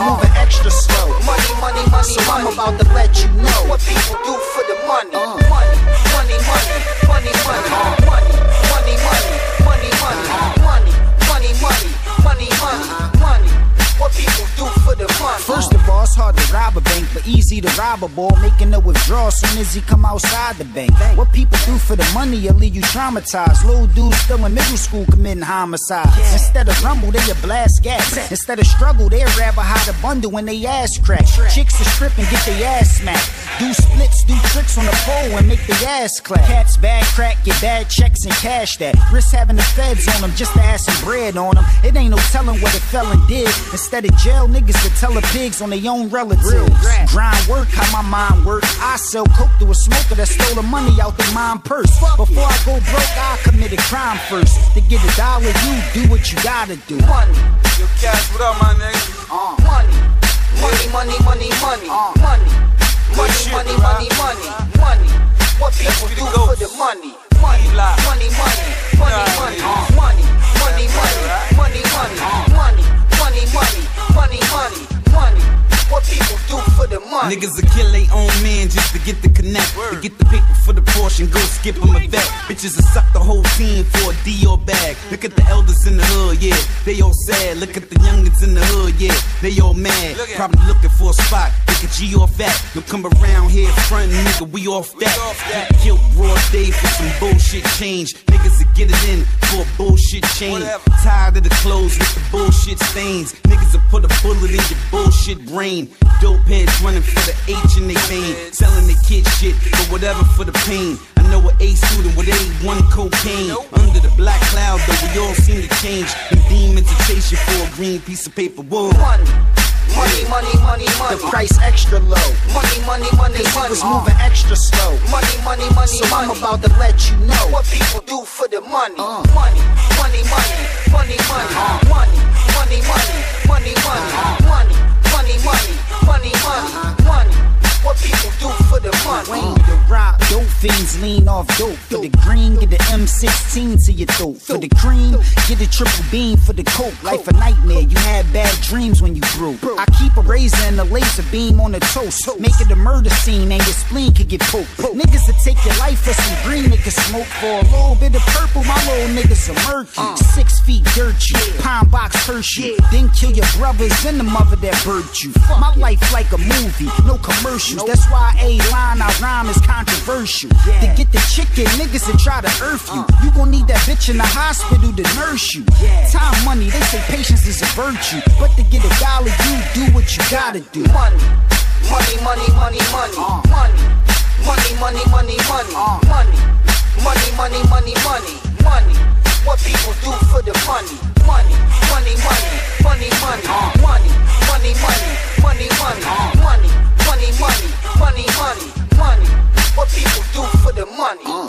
moving extra slow. Money, money, money, So I'm about to let you know. What people do for the money. Uh. First of all, it's hard to rob a bank, but easy to rob a ball, making a withdrawal soon as he come outside the bank. What people do for the money, will leave you traumatized. Little dudes still in middle school committing homicide. Instead of rumble, they a blast gas. Instead of struggle, they rather hide a bundle when they ass crack. Chicks to strip and get their ass smacked. Do splits, do tricks on the pole and make their ass clap. Cats bad crack, get bad checks and cash that. Risk having the feds on them just to add some bread on them. It ain't no telling what a felon did. Instead of jail, niggas to tell the pigs on their own relatives. Grind work, how my mind work. I sell coke to a smoker that stole the money out their mom purse. Before I go broke, I commit a crime first. To get a dollar, you do what you gotta do. Money, Yo, Cash, what up, my nigga? Uh, money, money, money, money, money, money, money, shit, money, money, money, money. What people do for the money. Money, money, money, money, money, money, money, money. Niggas will kill their own man just to get the connect. To get the paper for the portion, go skip them a vet. Bitches will suck the whole team for a Dior bag. Look at the elders in the hood, yeah, they all sad. Look at the youngins in the hood, yeah, they all mad. Look Probably looking for a spot. Think a G off fat. Don't come around here front, nigga, we off that. off that. Killed broad day for some bullshit change. Niggas will get it in for a bullshit chain. Tired of the clothes with the bullshit stains. Niggas will put a bullet in your bullshit brain. Dope heads running for the H in their vein. Selling the kid shit for whatever for the pain. I know an A student with A1 cocaine. Under the black cloud, though, we all seem to change. And demons chase you for a green piece of paper. Whoa. money, money, money, money, money. the price extra low. Money, money, money, Cause it was money. moving extra slow. Money, money, money, So I'm about to let you know. What people do for the money. Uh. Money, money, money, money, money, fiends lean off dope. For the green, get the M16 to your throat. For the cream, get a triple beam for the coke. Life a nightmare, you had bad dreams when you broke. I keep a razor and a laser beam on the toast. Make it a murder scene and your spleen could get poked. Niggas that take your life for some green niggas smoke. For a little bit of purple, my little niggas are murky. Six feet dirt you, pine box hurt you. Then kill your brothers and the mother that birthed you. My life like a movie, no commercials. That's why a line I rhyme is controversial you. Yeah. To get the chicken, niggas and try to earth you. Uh. You gon' need that bitch in the hospital to nurse you. Yeah. Time, money, they say patience is a virtue. But to get a dollar, you do what you gotta do. Money, money, money, money, money. Uh. Money, money, money, money, money. Uh. Money, money, money, money, money. Money, what people do for the money. Money. money. Uh.